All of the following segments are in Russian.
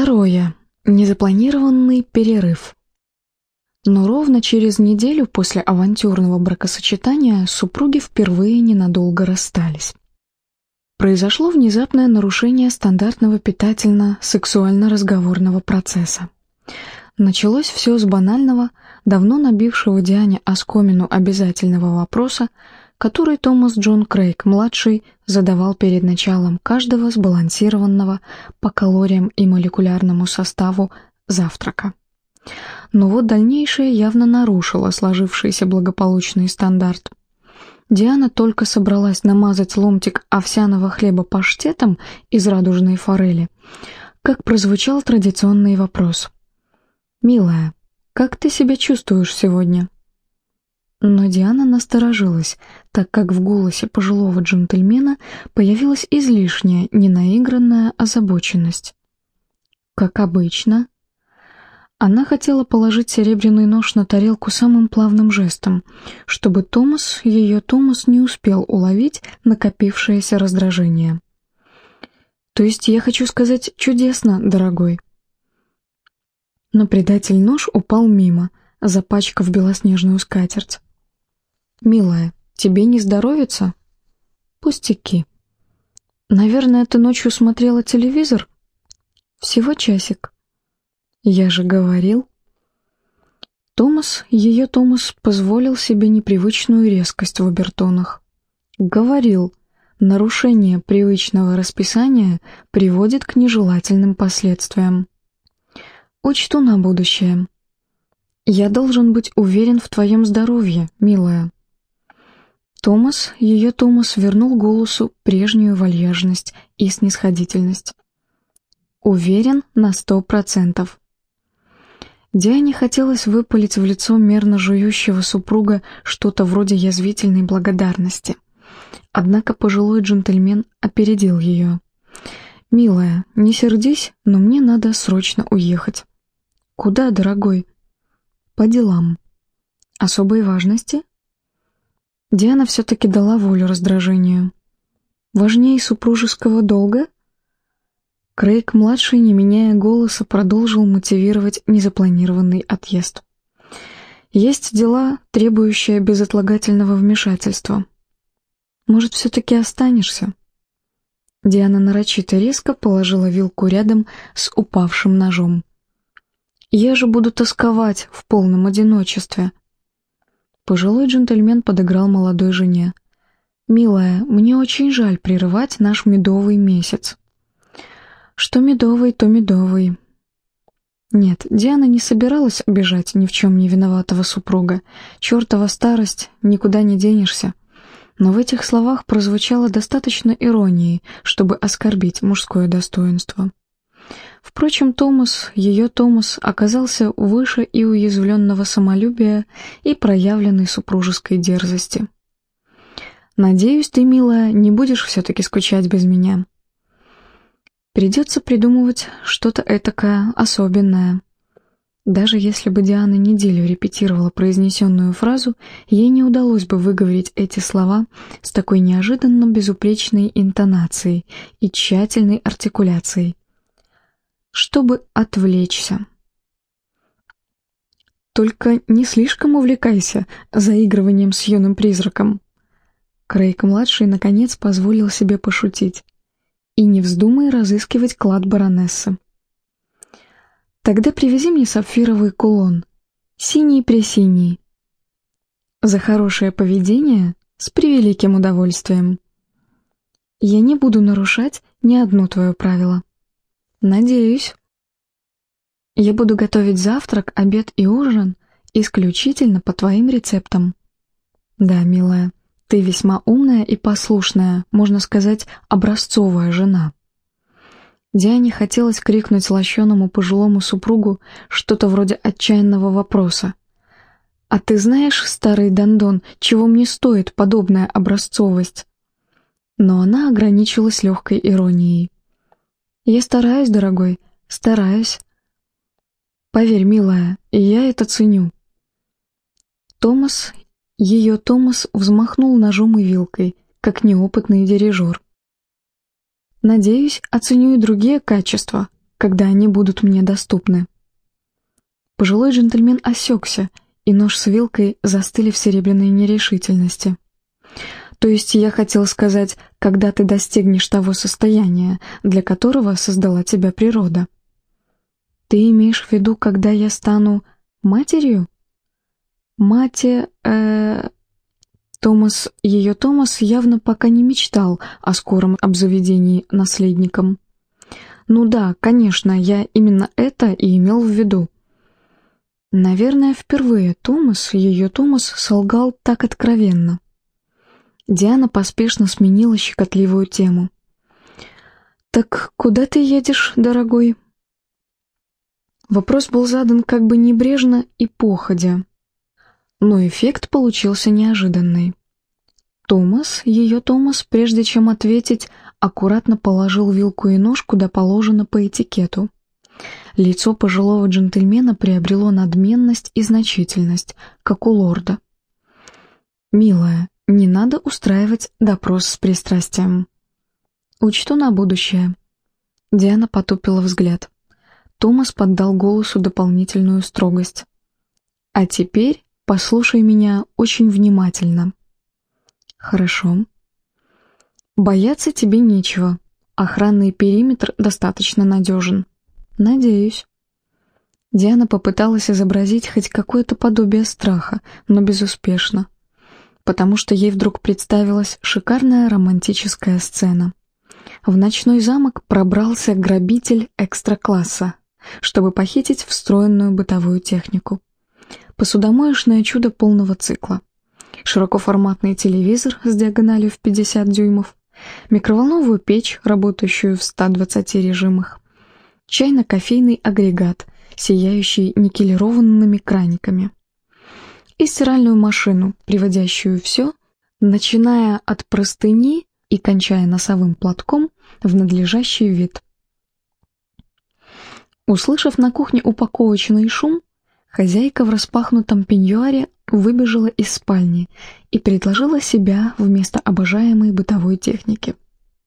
Второе. Незапланированный перерыв. Но ровно через неделю после авантюрного бракосочетания супруги впервые ненадолго расстались. Произошло внезапное нарушение стандартного питательно-сексуально-разговорного процесса. Началось все с банального, давно набившего Диане оскомину обязательного вопроса, который Томас Джон Крейг-младший задавал перед началом каждого сбалансированного по калориям и молекулярному составу завтрака. Но вот дальнейшее явно нарушило сложившийся благополучный стандарт. Диана только собралась намазать ломтик овсяного хлеба паштетом из радужной форели, как прозвучал традиционный вопрос. «Милая, как ты себя чувствуешь сегодня?» Но Диана насторожилась, так как в голосе пожилого джентльмена появилась излишняя, ненаигранная озабоченность. Как обычно, она хотела положить серебряный нож на тарелку самым плавным жестом, чтобы Томас, ее Томас, не успел уловить накопившееся раздражение. «То есть я хочу сказать чудесно, дорогой?» Но предатель нож упал мимо, запачкав белоснежную скатерть. «Милая, тебе не здоровится?» «Пустяки». «Наверное, ты ночью смотрела телевизор?» «Всего часик». «Я же говорил». Томас, ее Томас, позволил себе непривычную резкость в обертонах. «Говорил, нарушение привычного расписания приводит к нежелательным последствиям. Учту на будущее. Я должен быть уверен в твоем здоровье, милая». Томас, ее Томас, вернул голосу прежнюю вальяжность и снисходительность. Уверен на сто процентов. Диане хотелось выпалить в лицо мерно жующего супруга что-то вроде язвительной благодарности. Однако пожилой джентльмен опередил ее. «Милая, не сердись, но мне надо срочно уехать». «Куда, дорогой?» «По делам». «Особой важности?» Диана все-таки дала волю раздражению. «Важнее супружеского долга?» Крейг-младший, не меняя голоса, продолжил мотивировать незапланированный отъезд. «Есть дела, требующие безотлагательного вмешательства. Может, все-таки останешься?» Диана нарочито резко положила вилку рядом с упавшим ножом. «Я же буду тосковать в полном одиночестве», Пожилой джентльмен подыграл молодой жене. «Милая, мне очень жаль прерывать наш медовый месяц». «Что медовый, то медовый». Нет, Диана не собиралась обижать ни в чем не виноватого супруга. Чертова старость, никуда не денешься. Но в этих словах прозвучало достаточно иронии, чтобы оскорбить мужское достоинство. Впрочем, Томас, ее Томас, оказался выше и уязвленного самолюбия, и проявленной супружеской дерзости. «Надеюсь, ты, милая, не будешь все-таки скучать без меня. Придется придумывать что-то этакое особенное». Даже если бы Диана неделю репетировала произнесенную фразу, ей не удалось бы выговорить эти слова с такой неожиданно безупречной интонацией и тщательной артикуляцией, чтобы отвлечься. Только не слишком увлекайся заигрыванием с юным призраком. Крейг-младший наконец позволил себе пошутить. И не вздумай разыскивать клад баронессы. Тогда привези мне сапфировый кулон, синий-пресиний. За хорошее поведение с превеликим удовольствием. Я не буду нарушать ни одно твое правило. Надеюсь. Я буду готовить завтрак, обед и ужин исключительно по твоим рецептам. Да, милая, ты весьма умная и послушная, можно сказать, образцовая жена. Диане хотелось крикнуть лощеному пожилому супругу что-то вроде отчаянного вопроса. «А ты знаешь, старый Дандон, чего мне стоит подобная образцовость?» Но она ограничилась легкой иронией. Я стараюсь, дорогой, стараюсь. Поверь, милая, я это ценю. Томас, ее Томас взмахнул ножом и вилкой, как неопытный дирижер. Надеюсь, оценю и другие качества, когда они будут мне доступны. Пожилой джентльмен осекся, и нож с вилкой застыли в серебряной нерешительности. То есть я хотел сказать, когда ты достигнешь того состояния, для которого создала тебя природа. Ты имеешь в виду, когда я стану матерью? Мати, э... Томас, ее Томас явно пока не мечтал о скором обзаведении наследником. Ну да, конечно, я именно это и имел в виду. Наверное, впервые Томас, ее Томас, солгал так откровенно. Диана поспешно сменила щекотливую тему. «Так куда ты едешь, дорогой?» Вопрос был задан как бы небрежно и походя, но эффект получился неожиданный. Томас, ее Томас, прежде чем ответить, аккуратно положил вилку и нож, куда положено по этикету. Лицо пожилого джентльмена приобрело надменность и значительность, как у лорда. «Милая, не надо устраивать допрос с пристрастием. Учту на будущее». Диана потупила взгляд. Томас поддал голосу дополнительную строгость. «А теперь послушай меня очень внимательно». «Хорошо». «Бояться тебе нечего. Охранный периметр достаточно надежен. Надеюсь». Диана попыталась изобразить хоть какое-то подобие страха, но безуспешно, потому что ей вдруг представилась шикарная романтическая сцена. В ночной замок пробрался грабитель экстра-класса, чтобы похитить встроенную бытовую технику. Посудомоечное чудо полного цикла. Широкоформатный телевизор с диагональю в 50 дюймов, микроволновую печь, работающую в 120 режимах, чайно-кофейный агрегат, сияющий никелированными краниками, и стиральную машину, приводящую все, начиная от простыни и кончая носовым платком, в надлежащий вид. Услышав на кухне упаковочный шум, хозяйка в распахнутом пеньюаре выбежала из спальни и предложила себя вместо обожаемой бытовой техники.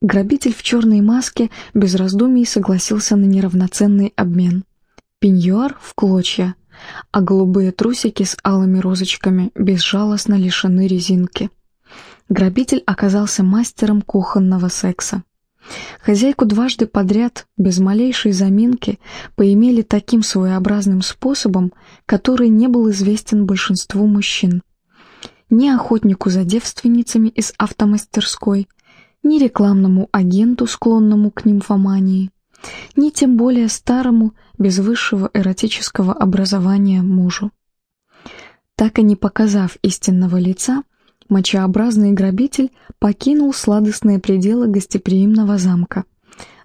Грабитель в черной маске без раздумий согласился на неравноценный обмен. Пеньюар в клочья, а голубые трусики с алыми розочками безжалостно лишены резинки. Грабитель оказался мастером кухонного секса. Хозяйку дважды подряд, без малейшей заминки, поимели таким своеобразным способом, который не был известен большинству мужчин. Ни охотнику за девственницами из автомастерской, ни рекламному агенту, склонному к нимфомании, ни тем более старому, без высшего эротического образования мужу. Так и не показав истинного лица, мочеобразный грабитель покинул сладостные пределы гостеприимного замка,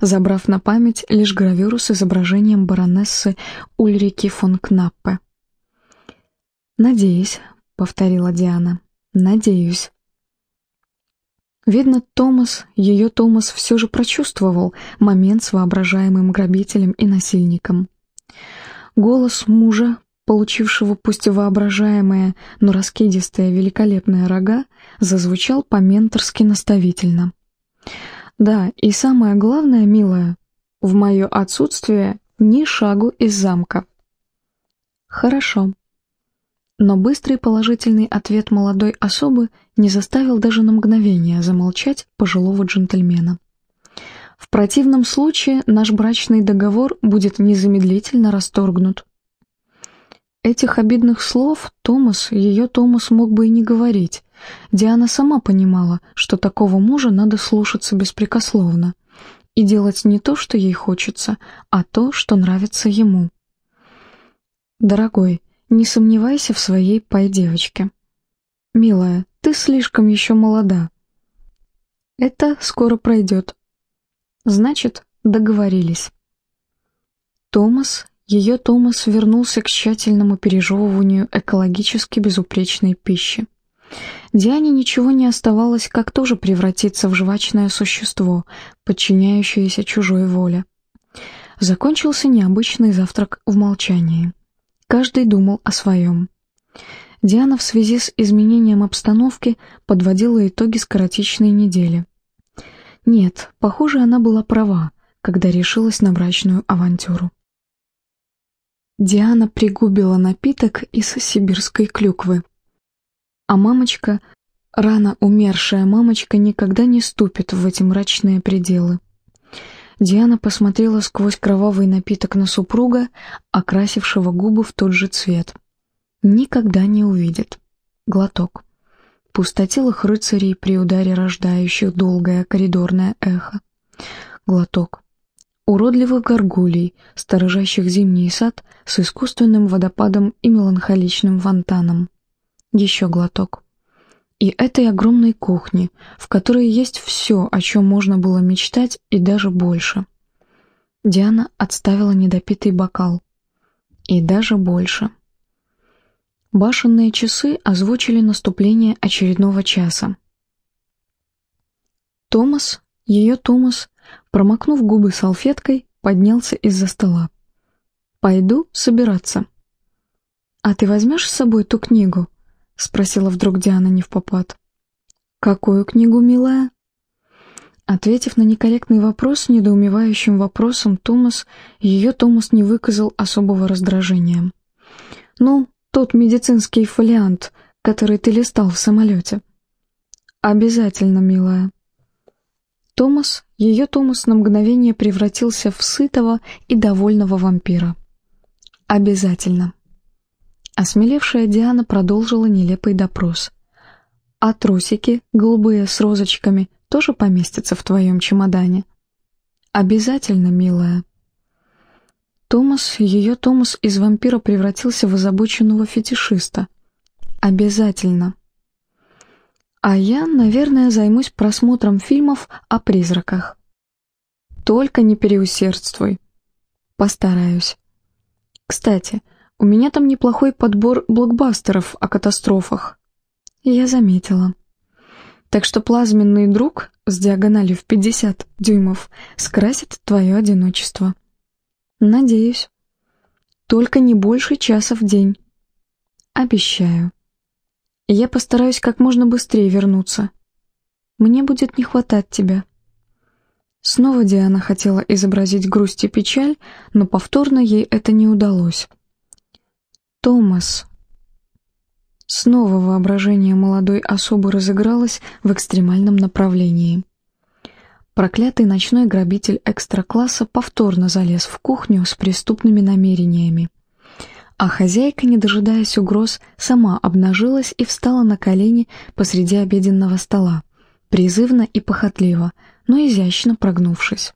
забрав на память лишь гравюру с изображением баронессы Ульрики фон Кнаппе. «Надеюсь», — повторила Диана, — «надеюсь». Видно, Томас, ее Томас все же прочувствовал момент с воображаемым грабителем и насильником. Голос мужа получившего пусть и воображаемое, но раскидистое великолепное рога, зазвучал по-менторски наставительно. «Да, и самое главное, милая, в мое отсутствие ни шагу из замка». «Хорошо». Но быстрый положительный ответ молодой особы не заставил даже на мгновение замолчать пожилого джентльмена. В противном случае наш брачный договор будет незамедлительно расторгнут. Этих обидных слов Томас, ее Томас мог бы и не говорить. Диана сама понимала, что такого мужа надо слушаться беспрекословно и делать не то, что ей хочется, а то, что нравится ему. «Дорогой, не сомневайся в своей пай-девочке. Милая, ты слишком еще молода. Это скоро пройдет. Значит, договорились». Томас ее Томас вернулся к тщательному пережевыванию экологически безупречной пищи. Диане ничего не оставалось, как тоже превратиться в жвачное существо, подчиняющееся чужой воле. Закончился необычный завтрак в молчании. Каждый думал о своем. Диана в связи с изменением обстановки подводила итоги скоротечной недели. Нет, похоже, она была права когда решилась на брачную авантюру. Диана пригубила напиток из сибирской клюквы. А мамочка, рано умершая мамочка, никогда не ступит в эти мрачные пределы. Диана посмотрела сквозь кровавый напиток на супруга, окрасившего губы в тот же цвет. Никогда не увидит. Глоток. Пустотелых рыцарей при ударе рождающих долгое коридорное эхо. Глоток уродливых горгулей, сторожащих зимний сад с искусственным водопадом и меланхоличным фонтаном. Еще глоток. И этой огромной кухни, в которой есть все, о чем можно было мечтать, и даже больше. Диана отставила недопитый бокал. И даже больше. Башенные часы озвучили наступление очередного часа. Томас, ее Томас, Промокнув губы салфеткой, поднялся из-за стола. «Пойду собираться». «А ты возьмешь с собой ту книгу?» — спросила вдруг Диана не в попад. «Какую книгу, милая?» Ответив на некорректный вопрос недоумевающим вопросом, Томас, ее Томас не выказал особого раздражения. «Ну, тот медицинский фолиант, который ты листал в самолете». «Обязательно, милая». Томас, ее Томас на мгновение превратился в сытого и довольного вампира. «Обязательно». Осмелевшая Диана продолжила нелепый допрос. «А трусики, голубые с розочками, тоже поместятся в твоем чемодане?» «Обязательно, милая». Томас, ее Томас из вампира превратился в озабоченного фетишиста. «Обязательно». А я, наверное, займусь просмотром фильмов о призраках. Только не переусердствуй. Постараюсь. Кстати, у меня там неплохой подбор блокбастеров о катастрофах. Я заметила. Так что плазменный друг с диагональю в 50 дюймов скрасит твое одиночество. Надеюсь. Только не больше часа в день. Обещаю. Я постараюсь как можно быстрее вернуться. Мне будет не хватать тебя». Снова Диана хотела изобразить грусть и печаль, но повторно ей это не удалось. «Томас». Снова воображение молодой особы разыгралось в экстремальном направлении. Проклятый ночной грабитель экстра-класса повторно залез в кухню с преступными намерениями. А хозяйка, не дожидаясь угроз, сама обнажилась и встала на колени посреди обеденного стола, призывно и похотливо, но изящно прогнувшись.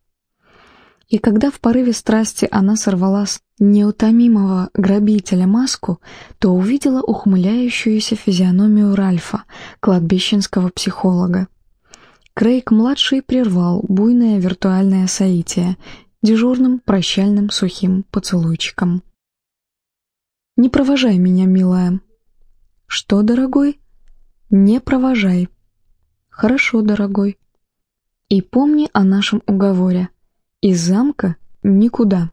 И когда в порыве страсти она сорвала с неутомимого грабителя маску, то увидела ухмыляющуюся физиономию Ральфа, кладбищенского психолога. Крейг-младший прервал буйное виртуальное соитие дежурным прощальным сухим поцелуйчиком. Не провожай меня, милая. Что, дорогой? Не провожай. Хорошо, дорогой. И помни о нашем уговоре. Из замка никуда.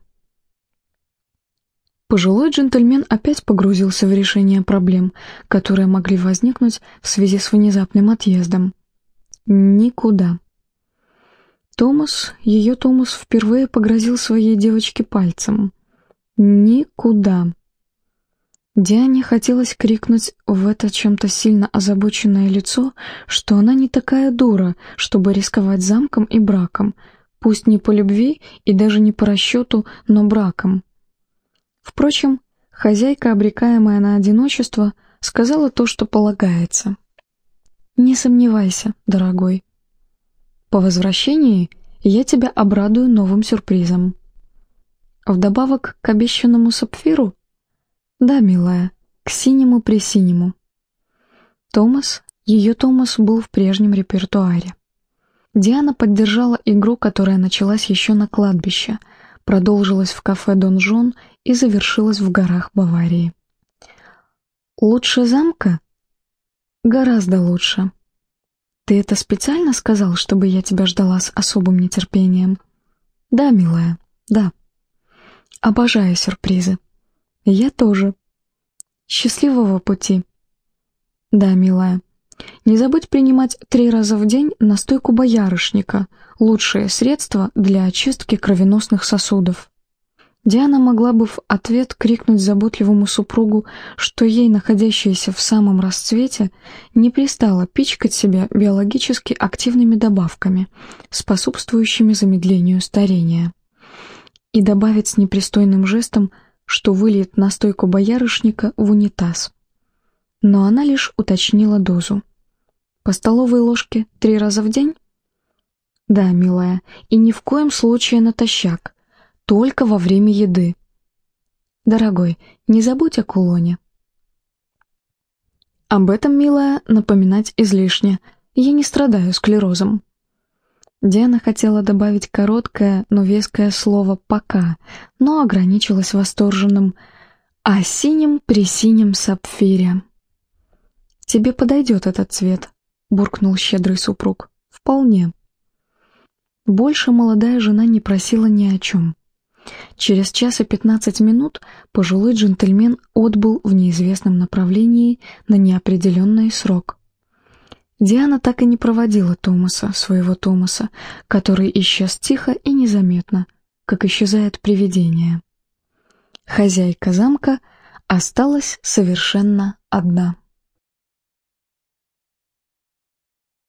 Пожилой джентльмен опять погрузился в решение проблем, которые могли возникнуть в связи с внезапным отъездом. Никуда. Томас, ее Томас впервые погрозил своей девочке пальцем. Никуда. Диане хотелось крикнуть в это чем-то сильно озабоченное лицо, что она не такая дура, чтобы рисковать замком и браком, пусть не по любви и даже не по расчету, но браком. Впрочем, хозяйка, обрекаемая на одиночество, сказала то, что полагается. «Не сомневайся, дорогой. По возвращении я тебя обрадую новым сюрпризом». Вдобавок к обещанному сапфиру «Да, милая, к синему при синему». Томас, ее Томас был в прежнем репертуаре. Диана поддержала игру, которая началась еще на кладбище, продолжилась в кафе «Дон Жон» и завершилась в горах Баварии. «Лучше замка?» «Гораздо лучше». «Ты это специально сказал, чтобы я тебя ждала с особым нетерпением?» «Да, милая, да». «Обожаю сюрпризы». «Я тоже. Счастливого пути». «Да, милая. Не забудь принимать три раза в день настойку боярышника, лучшее средство для очистки кровеносных сосудов. Диана могла бы в ответ крикнуть заботливому супругу, что ей, находящейся в самом расцвете, не пристало пичкать себя биологически активными добавками, способствующими замедлению старения. И добавить с непристойным жестом, что выльет настойку боярышника в унитаз. Но она лишь уточнила дозу. По столовой ложке три раза в день? Да, милая, и ни в коем случае натощак, только во время еды. Дорогой, не забудь о кулоне. Об этом, милая, напоминать излишне. Я не страдаю склерозом. Диана хотела добавить короткое, но веское слово «пока», но ограничилась восторженным «а синим при синем сапфире». «Тебе подойдет этот цвет», — буркнул щедрый супруг. «Вполне». Больше молодая жена не просила ни о чем. Через час и пятнадцать минут пожилой джентльмен отбыл в неизвестном направлении на неопределенный срок. Диана так и не проводила Томаса, своего Томаса, который исчез тихо и незаметно, как исчезает привидение. Хозяйка замка осталась совершенно одна.